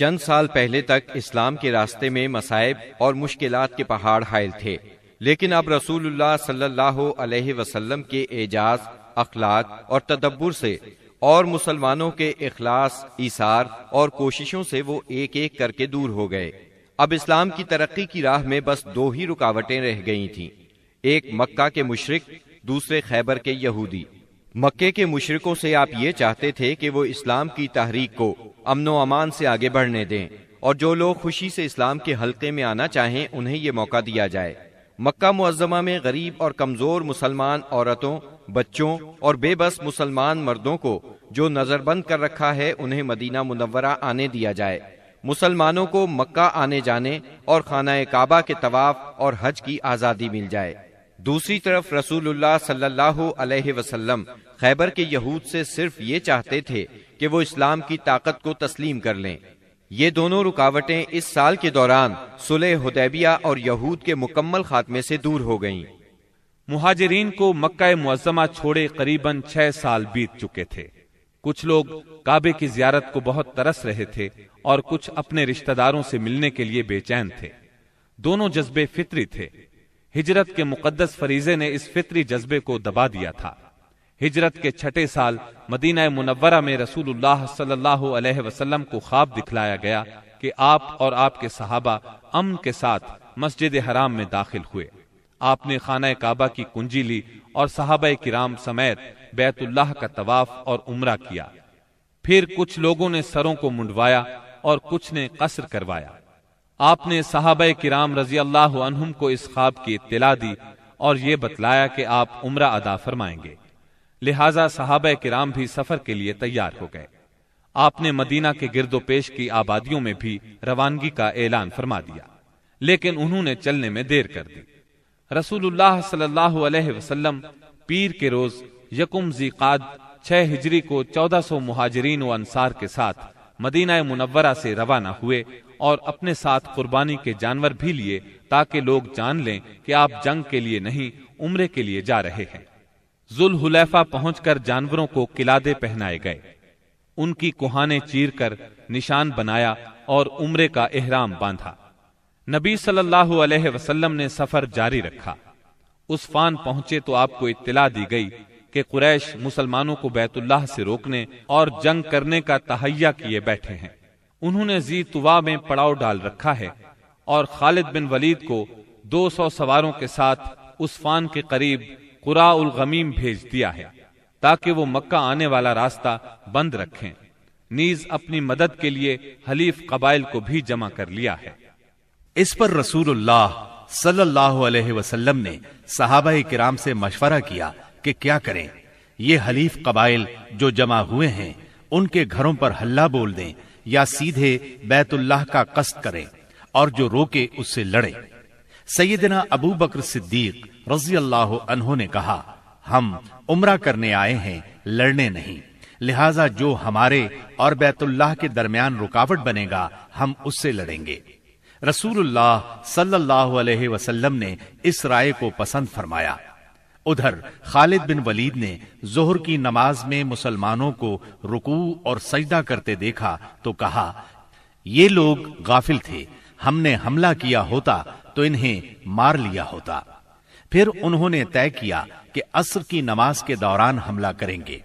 چند سال پہلے تک اسلام کے راستے میں مسائب اور مشکلات کے پہاڑ حائل تھے۔ لیکن اب رسول اللہ صلی اللہ علیہ وسلم کے اعجاز، اخلاق اور تدبر سے اور مسلمانوں کے اخلاص، ایثار اور کوششوں سے وہ ایک ایک کر کے دور ہو گئے۔ اب اسلام کی ترقی کی راہ میں بس دو ہی رکاوٹیں رہ گئی تھیں۔ ایک مکہ کے مشرق، دوسرے خیبر کے یہودی۔ مکے کے مشرقوں سے آپ یہ چاہتے تھے کہ وہ اسلام کی تحریک کو امن و امان سے آگے بڑھنے دیں اور جو لوگ خوشی سے اسلام کے حلقے میں آنا چاہیں، انہیں یہ موقع دیا جائے۔ مکہ معظمہ میں غریب اور کمزور مسلمان عورتوں، بچوں اور بے بس مسلمان مردوں کو جو نظر بند کر رکھا ہے، انہیں مدینہ منورہ آنے دیا جائے۔ مسلمانوں کو مکہ آنے جانے اور خانہ کعبہ کے طواف اور حج کی آزادی مل جائے۔ دوسری طرف رسول اللہ صلی اللہ علیہ وسلم خیبر کے یہود سے صرف یہ چاہتے تھے کہ وہ اسلام کی طاقت کو تسلیم کر لیں۔ یہ دونوں رکاوٹیں اس سال کے دوران سلح حدیبیہ اور یہود کے مکمل خاتمے سے دور ہو گئیں۔ مہاجرین کو مکہ معظمہ چھوڑے قریباً چھ سال بیت چکے تھے۔ کچھ لوگ کعبے کی زیارت کو بہت ترس رہے تھے اور کچھ اپنے رشتہ داروں سے ملنے کے لیے بے چین تھے۔ دونوں جذبے فطری تھے۔ ہجرت کے مقدس فریضے نے اس فطری جذبے کو دبا دیا تھا۔ ہجرت کے چھٹے سال مدینہ منورہ میں رسول اللہ صلی اللہ علیہ وسلم کو خواب دکھلایا گیا کہ آپ اور آپ کے صحابہ امن کے ساتھ مسجد حرام میں داخل ہوئے۔ آپ نے خانہ کعبہ کی کنجی لی اور صحابہ کرام سمیت بیت اللہ کا طواف اور عمرہ کیا۔ پھر کچھ لوگوں نے سروں کو منڈوایا اور کچھ نے قصر کروایا۔ آپ نے صحابہ کرام رضی اللہ عنہم کو اس خواب کی اطلاع دی اور یہ بتلایا کہ آپ عمرہ ادا فرمائیں گے۔ لہذا صحابہ کرام بھی سفر کے لیے تیار ہو گئے۔ آپ نے مدینہ کے گرد و پیش کی آبادیوں میں بھی روانگی کا اعلان فرما دیا۔ لیکن انہوں نے چلنے میں دیر کر دی۔ رسول اللہ صلی اللہ علیہ وسلم پیر کے روز یکم قاد چھ ہجری کو چودہ سو مہاجرین و انصار کے ساتھ مدینہ منورہ سے روانہ ہوئے اور اپنے ساتھ قربانی کے جانور بھی لیے تاکہ لوگ جان لیں کہ آپ جنگ کے لیے نہیں، عمرے کے لیے جا رہے ہیں۔ ذل حلیفہ پہنچ کر جانوروں کو قلادے پہنائے گئے۔ ان کی کوہانے چیر کر نشان بنایا اور عمرے کا احرام باندھا۔ نبی صلی اللہ علیہ وسلم نے سفر جاری رکھا۔ اس فان پہنچے تو آپ کو اطلاع دی گئی کہ قریش مسلمانوں کو بیت اللہ سے روکنے اور جنگ کرنے کا تہیا کیے بیٹھے ہیں۔ انہوں نے زی توا میں پڑاؤ ڈال رکھا ہے اور خالد بن ولید کو دو سو سواروں کے ساتھ اس فان کے قریب قرا الغمیم بھیج دیا ہے تاکہ وہ مکہ آنے والا راستہ بند رکھیں۔ نیز اپنی مدد کے لیے حلیف قبائل کو بھی جمع کر لیا ہے۔ اس پر رسول اللہ صلی اللہ علیہ وسلم نے صحابہ کرام سے مشورہ کیا کہ کیا کریں۔ یہ حلیف قبائل جو جمع ہوئے ہیں ان کے گھروں پر ہلہ بول دیں یا سیدھے بیت اللہ کا قصد کریں اور جو روکے اس سے لڑے سیدنا ابو بکر صدیق رضی اللہ عنہ نے کہا، ہم عمرہ کرنے آئے ہیں، لڑنے نہیں۔ لہذا جو ہمارے اور بیت اللہ کے درمیان رکاوٹ بنے گا، ہم اس سے لڑیں گے۔ رسول اللہ صلی اللہ علیہ وسلم نے اس رائے کو پسند فرمایا۔ ادھر خالد بن ولید نے زہر کی نماز میں مسلمانوں کو رکوع اور سجدہ کرتے دیکھا تو کہا، یہ لوگ غافل تھے، ہم نے حملہ کیا ہوتا تو انہیں مار لیا ہوتا۔ پھر انہوں نے طے کیا کہ عصر کی نماز کے دوران حملہ کریں گے۔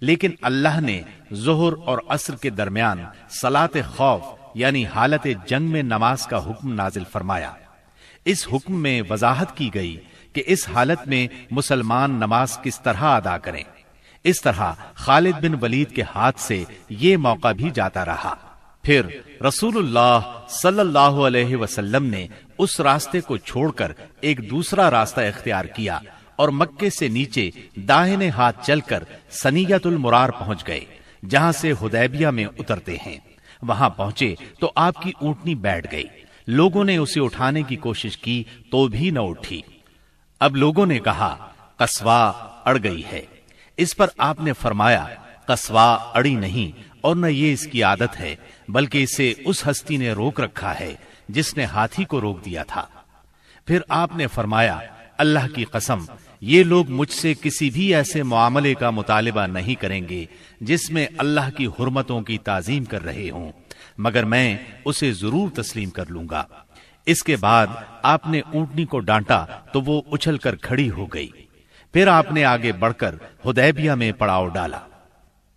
لیکن اللہ نے زہر اور عصر کے درمیان سلاط خوف یعنی حالت جنگ میں نماز کا حکم نازل فرمایا۔ اس حکم میں وضاحت کی گئی کہ اس حالت میں مسلمان نماز کس طرح ادا کریں۔ اس طرح خالد بن ولید کے ہاتھ سے یہ موقع بھی جاتا رہا۔ پھر رسول اللہ صلی اللہ علیہ وسلم نے اس راستے کو چھوڑ کر ایک دوسرا راستہ اختیار کیا اور مکے سے نیچے داہنے ہاتھ چل کر سنیت المرار پہنچ گئے، جہاں سے ہدیبیہ میں اترتے ہیں۔ وہاں پہنچے تو آپ کی اونٹنی بیٹھ گئی۔ لوگوں نے اسے اٹھانے کی کوشش کی تو بھی نہ اٹھی۔ اب لوگوں نے کہا کسوا اڑ گئی ہے۔ اس پر آپ نے فرمایا کسوا اڑی نہیں اور نہ یہ اس کی عادت ہے، بلکہ اسے اس ہستی نے روک رکھا ہے جس نے ہاتھی کو روک دیا تھا۔ پھر آپ نے فرمایا، اللہ کی قسم، یہ لوگ مجھ سے کسی بھی ایسے معاملے کا مطالبہ نہیں کریں گے جس میں اللہ کی حرمتوں کی تعظیم کر رہے ہوں، مگر میں اسے ضرور تسلیم کر لوں گا۔ اس کے بعد آپ نے اونٹنی کو ڈانٹا تو وہ اچھل کر کھڑی ہو گئی۔ پھر آپ نے آگے بڑھ کر ہدیبیہ میں پڑاؤ ڈالا۔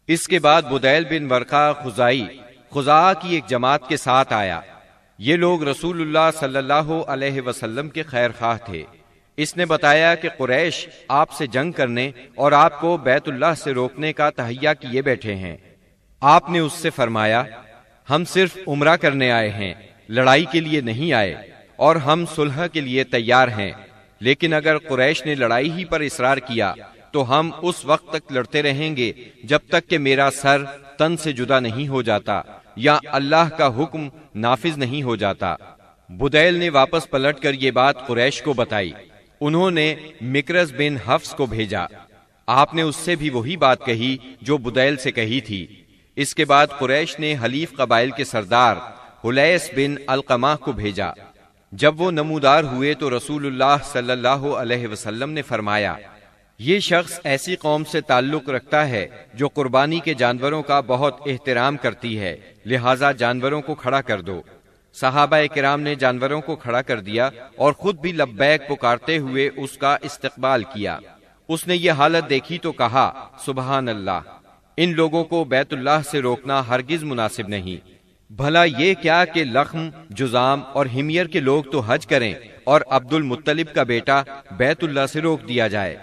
اس کے بعد بدیل بن ورقا خزائی خزا کی ایک جماعت کے ساتھ آیا۔ یہ لوگ رسول اللہ صلی اللہ علیہ وسلم کے خیر خواہ تھے۔ اس نے بتایا کہ قریش آپ سے جنگ کرنے اور آپ کو بیت اللہ سے روکنے کا تہیا کیے بیٹھے ہیں۔ آپ نے اس سے فرمایا، ہم صرف عمرہ کرنے آئے ہیں۔ لڑائی کے لیے نہیں آئے اور ہم صلح کے لیے تیار ہیں۔ لیکن اگر قریش نے لڑائی ہی پر اصرار کیا، تو ہم اس وقت تک لڑتے رہیں گے جب تک کہ میرا سر تن سے جدا نہیں ہو جاتا یا اللہ کا حکم نافذ نہیں ہو جاتا۔ بدیل نے واپس پلٹ کر یہ بات قریش کو بتائی۔ انہوں نے مکرز بن حفظ کو بھیجا۔ آپ نے اس سے بھی وہی بات کہی جو بدیل سے کہی تھی۔ اس کے بعد قریش نے حلیف قبائل کے سردار حلیس بن القمہ کو بھیجا۔ جب وہ نمودار ہوئے تو رسول اللہ صلی اللہ علیہ وسلم نے فرمایا، یہ شخص ایسی قوم سے تعلق رکھتا ہے جو قربانی کے جانوروں کا بہت احترام کرتی ہے، لہٰذا جانوروں کو کھڑا کر دو۔ صحابہ کرام نے جانوروں کو کھڑا کر دیا اور خود بھی لبیک پکارتے ہوئے اس کا استقبال کیا۔ اس نے یہ حالت دیکھی تو کہا، سبحان اللہ، ان لوگوں کو بیت اللہ سے روکنا ہرگز مناسب نہیں۔ بھلا یہ کیا کہ لخم، جزام اور ہمیر کے لوگ تو حج کریں اور عبد المطلب کا بیٹا بیت اللہ سے روک دیا جائے۔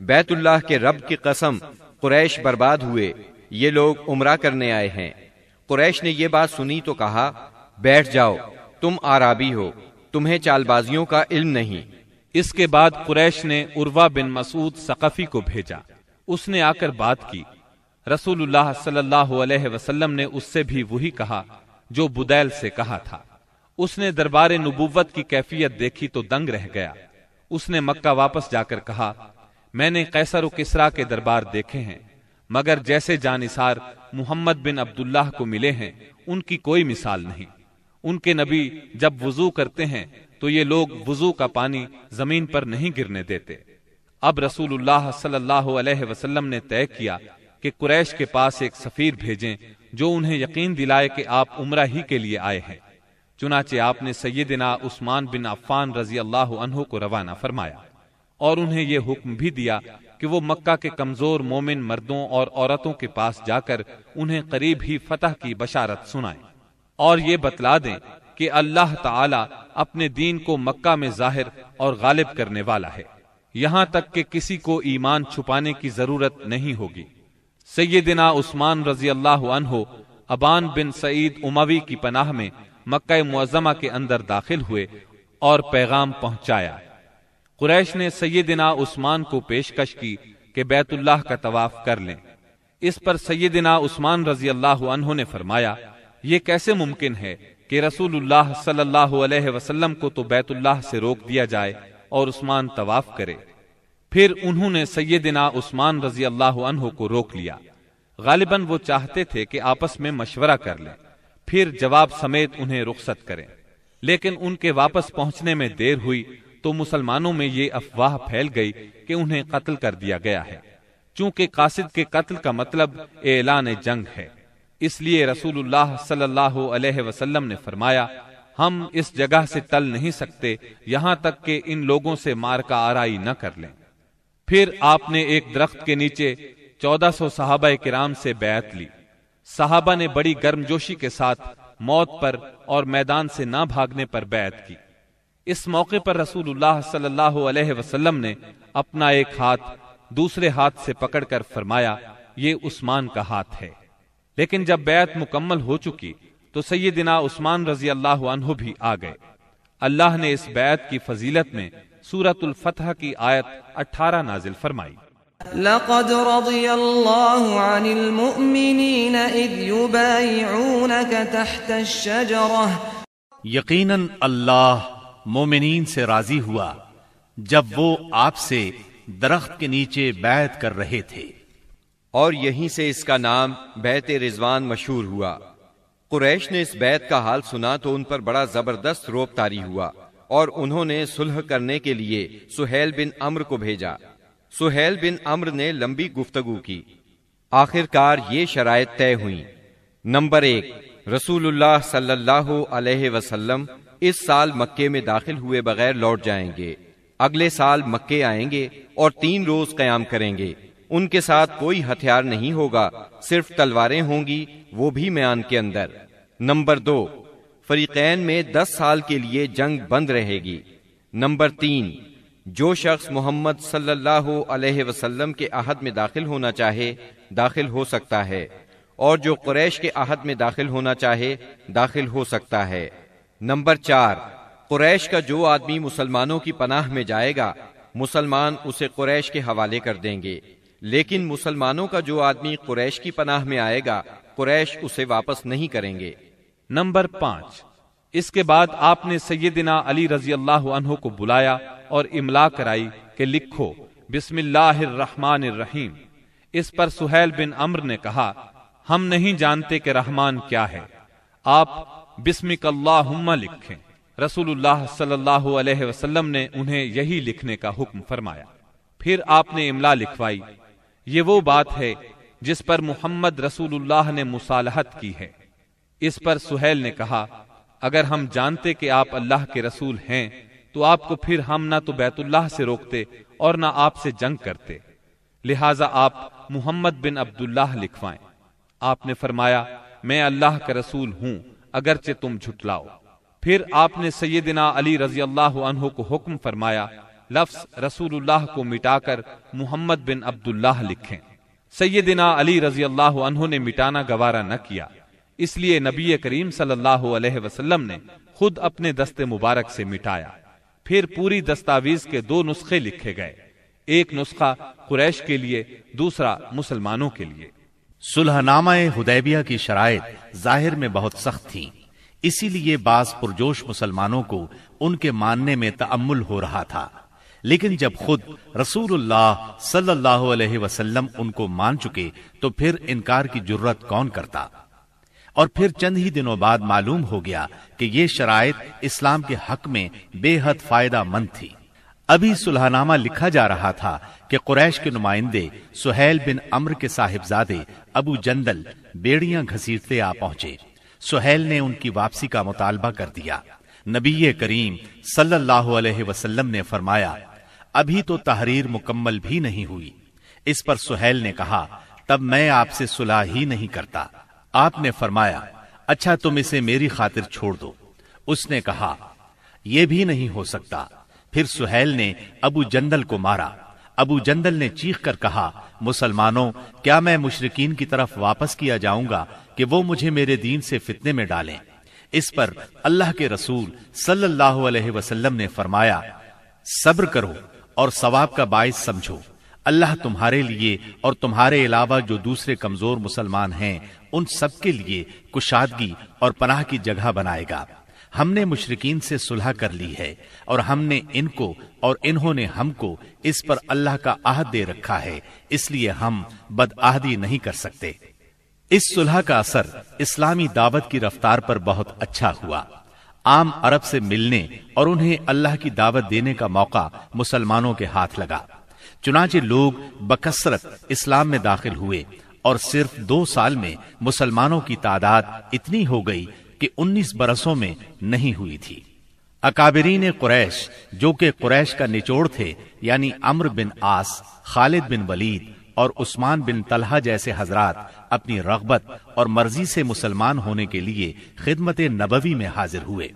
بیت اللہ کے رب کی قسم، قریش برباد ہوئے، یہ لوگ عمرہ کرنے آئے ہیں۔ قریش نے یہ بات سنی تو کہا، بیٹھ جاؤ، تم آرابی ہو، تمہیں چال بازیوں کا علم نہیں۔ اس کے بعد قریش نے عروا بن مسعود سقفی کو بھیجا۔ اس نے آ کر بات کی۔ رسول اللہ صلی اللہ علیہ وسلم نے اس سے بھی وہی کہا جو بدیل سے کہا تھا۔ اس نے دربار نبوت کی کیفیت دیکھی تو دنگ رہ گیا۔ اس نے مکہ واپس جا کر کہا، میں نے قیصر و کسرا کے دربار دیکھے ہیں، مگر جیسے جانثار محمد بن عبداللہ کو ملے ہیں، ان کی کوئی مثال نہیں۔ ان کے نبی جب وضو کرتے ہیں، تو یہ لوگ وضو کا پانی زمین پر نہیں گرنے دیتے۔ اب رسول اللہ صلی اللہ علیہ وسلم نے طے کیا کہ قریش کے پاس ایک سفیر بھیجیں جو انہیں یقین دلائے کہ آپ عمرہ ہی کے لیے آئے ہیں۔ چنانچہ آپ نے سیدنا عثمان بن عفان رضی اللہ عنہ کو روانہ فرمایا اور انہیں یہ حکم بھی دیا کہ وہ مکہ کے کمزور مومن مردوں اور عورتوں کے پاس جا کر انہیں قریب ہی فتح کی بشارت سنائیں۔ اور یہ بتلا دیں کہ اللہ تعالی اپنے دین کو مکہ میں ظاہر اور غالب کرنے والا ہے۔ یہاں تک کہ کسی کو ایمان چھپانے کی ضرورت نہیں ہوگی۔ سیدنا عثمان رضی اللہ عنہ ابان بن سعید اموی کی پناہ میں مکہ معظمہ کے اندر داخل ہوئے اور پیغام پہنچایا۔ قریش نے سیدنا عثمان کو پیشکش کی کہ بیت اللہ کا طواف کر لیں۔ اس پر سیدنا عثمان رضی اللہ عنہ نے فرمایا، یہ کیسے ممکن ہے کہ رسول اللہ صلی اللہ علیہ وسلم کو تو بیت اللہ سے روک دیا جائے اور عثمان طواف کرے؟ پھر انہوں نے سیدنا عثمان رضی اللہ عنہ کو روک لیا۔ غالباً وہ چاہتے تھے کہ آپس میں مشورہ کر لیں۔ پھر جواب سمیت انہیں رخصت کریں۔ لیکن ان کے واپس پہنچنے میں دیر ہوئی تو مسلمانوں میں یہ افواہ پھیل گئی کہ انہیں قتل کر دیا گیا ہے۔ چونکہ قاصد کے قتل کا مطلب اعلان جنگ ہے۔ اس لیے رسول اللہ صلی اللہ علیہ وسلم نے فرمایا، ہم اس جگہ سے ٹل نہیں سکتے، یہاں تک کہ ان لوگوں سے مار کا آرائی نہ کر لیں۔ پھر آپ نے ایک درخت کے نیچے چودہ سو صحابہ کرام سے بیعت لی۔ صحابہ نے بڑی گرم جوشی کے ساتھ موت پر اور میدان سے نہ بھاگنے پر بیعت کی۔ اس موقع پر رسول اللہ صلی اللہ علیہ وسلم نے اپنا ایک ہاتھ دوسرے ہاتھ سے پکڑ کر فرمایا، یہ عثمان کا ہاتھ ہے۔ لیکن جب بیعت مکمل ہو چکی تو سیدنا عثمان رضی اللہ عنہ بھی آ گئے۔ اللہ نے اس بیعت کی فضیلت میں سورت الفتح کی آیت اٹھارہ نازل فرمائی۔ لقد رضي الله عن المؤمنين إذ يبايعونك تحت الشجرة. یقیناً اللہ مومنین سے راضی ہوا جب وہ آپ سے درخت کے نیچے بیعت کر رہے تھے۔ اور یہیں سے اس کا نام بیت رضوان مشہور ہوا۔ قریش نے اس بیت کا حال سنا تو ان پر بڑا زبردست روپ تاری ہوا۔ اور انہوں نے صلح کرنے کے لیے سہیل بن امر کو بھیجا۔ سہیل بن امر نے لمبی گفتگو کی۔ آخر کار یہ شرائط طے ہوئی نمبر ایک، رسول اللہ صلی اللہ علیہ وسلم اس سال مکے میں داخل ہوئے بغیر لوٹ جائیں گے۔ اگلے سال مکے آئیں گے اور تین روز قیام کریں گے۔ ان کے ساتھ کوئی ہتھیار نہیں ہوگا، صرف تلواریں ہوں گی، وہ بھی میان کے اندر۔ نمبر دو فریقین میں دس سال کے لیے جنگ بند رہے گی۔ نمبر تین، جو شخص محمد صلی اللہ علیہ وسلم کے عہد میں داخل ہونا چاہے، داخل ہو سکتا ہے۔ اور جو قریش کے عہد میں داخل ہونا چاہے، داخل ہو سکتا ہے۔ نمبر چار، قریش کا جو آدمی مسلمانوں کی پناہ میں جائے گا، مسلمان اسے قریش کے حوالے کر دیں گے۔ لیکن مسلمانوں کا جو آدمی قریش کی پناہ میں آئے گا، قریش اسے واپس نہیں کریں گے۔ نمبر پانچ۔ اس کے بعد آپ نے سیدنا علی رضی اللہ عنہ کو بلایا اور املا کرائی کہ لکھو، بسم اللہ الرحمن الرحیم۔ اس پر سہیل بن امر نے کہا، ہم نہیں جانتے کہ رحمان کیا ہے۔ آپ بسمک اللہ لکھیں۔ رسول اللہ صلی اللہ علیہ وسلم نے انہیں یہی لکھنے کا حکم فرمایا۔ پھر آپ نے املا لکھوائی۔ یہ وہ بات ہے جس پر محمد رسول اللہ نے مصالحت کی ہے۔ اس پر سہیل نے کہا، اگر ہم جانتے کہ آپ اللہ کے رسول ہیں، تو آپ کو پھر ہم نہ تو بیت اللہ سے روکتے اور نہ آپ سے جنگ کرتے۔ لہذا آپ محمد بن عبداللہ لکھوائیں۔ آپ نے فرمایا، میں اللہ کا رسول ہوں، اگرچہ تم جھٹلاؤ۔ پھر آپ نے سیدنا علی رضی اللہ عنہ کو حکم فرمایا، لفظ رسول اللہ کو مٹا کر محمد بن عبداللہ لکھیں۔ سیدنا علی رضی اللہ عنہ نے مٹانا گوارا نہ کیا۔ اس لیے نبی کریم صلی اللہ علیہ وسلم نے خود اپنے دست مبارک سے مٹایا۔ پھر پوری دستاویز کے دو نسخے لکھے گئے۔ ایک نسخہ قریش کے لیے، دوسرا مسلمانوں کے لیے۔ سلح نامہ ہدیبیہ کی شرائط ظاہر میں بہت سخت تھیں۔ اسی لیے بعض پرجوش مسلمانوں کو ان کے ماننے میں تعمل ہو رہا تھا۔ لیکن جب خود رسول اللہ صلی اللہ علیہ وسلم ان کو مان چکے، تو پھر انکار کی جرت کون کرتا؟ اور پھر چند ہی دنوں بعد معلوم ہو گیا کہ یہ شرائط اسلام کے حق میں بے حد فائدہ مند تھی۔ ابھی سلح نامہ لکھا جا رہا تھا کہ قریش کے نمائندے سہیل بن امر کے صاحبزادے ابو جندل بیڑیاں گھسیٹتے آ پہنچے۔ سہیل نے ان کی واپسی کا مطالبہ کر دیا۔ نبی کریم صلی اللہ علیہ وسلم نے فرمایا، ابھی تو تحریر مکمل بھی نہیں ہوئی۔ اس پر سہیل نے کہا، تب میں آپ سے صلح ہی نہیں کرتا۔ آپ نے فرمایا اچھا تم اسے میری خاطر چھوڑ دو۔ اس نے کہا، یہ بھی نہیں ہو سکتا۔ پھر سہیل نے ابو جندل کو مارا۔ ابو جندل نے چیخ کر کہا، مسلمانوں، کیا میں مشرقین کی طرف واپس کیا جاؤں گا کہ وہ مجھے میرے دین سے فتنے میں ڈالیں؟ اس پر اللہ کے رسول صلی اللہ علیہ وسلم نے فرمایا، صبر کرو اور ثواب کا باعث سمجھو۔ اللہ تمہارے لیے اور تمہارے علاوہ جو دوسرے کمزور مسلمان ہیں، ان سب کے لیے کشادگی اور پناہ کی جگہ بنائے گا۔ ہم نے مشرقین سے صلح کر لی ہے اور ہم نے ان کو اور انہوں نے ہم کو اس پر اللہ کا عہد دے رکھا ہے، اس لیے ہم بد آہدی نہیں کر سکتے۔ اس صلح کا اثر اسلامی دعوت کی رفتار پر بہت اچھا ہوا۔ عام عرب سے ملنے اور انہیں اللہ کی دعوت دینے کا موقع مسلمانوں کے ہاتھ لگا۔ چنانچہ لوگ بکثرت اسلام میں داخل ہوئے اور صرف دو سال میں مسلمانوں کی تعداد اتنی ہو گئی کہ انیس برسوں میں نہیں ہوئی تھی۔ اکابرین قریش، جو کہ قریش کا نچوڑ تھے یعنی امر بن آس خالد بن ولید اور عثمان بن طلحہ جیسے حضرات اپنی رغبت اور مرضی سے مسلمان ہونے کے لیے خدمت نبوی میں حاضر ہوئے۔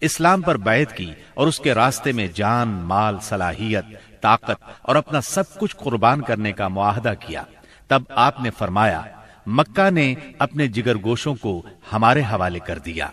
اسلام پر بیعت کی اور اس کے راستے میں جان، مال، صلاحیت طاقت اور اپنا سب کچھ قربان کرنے کا معاہدہ کیا۔ تب آپ نے فرمایا، مکہ نے اپنے جگر گوشوں کو ہمارے حوالے کر دیا۔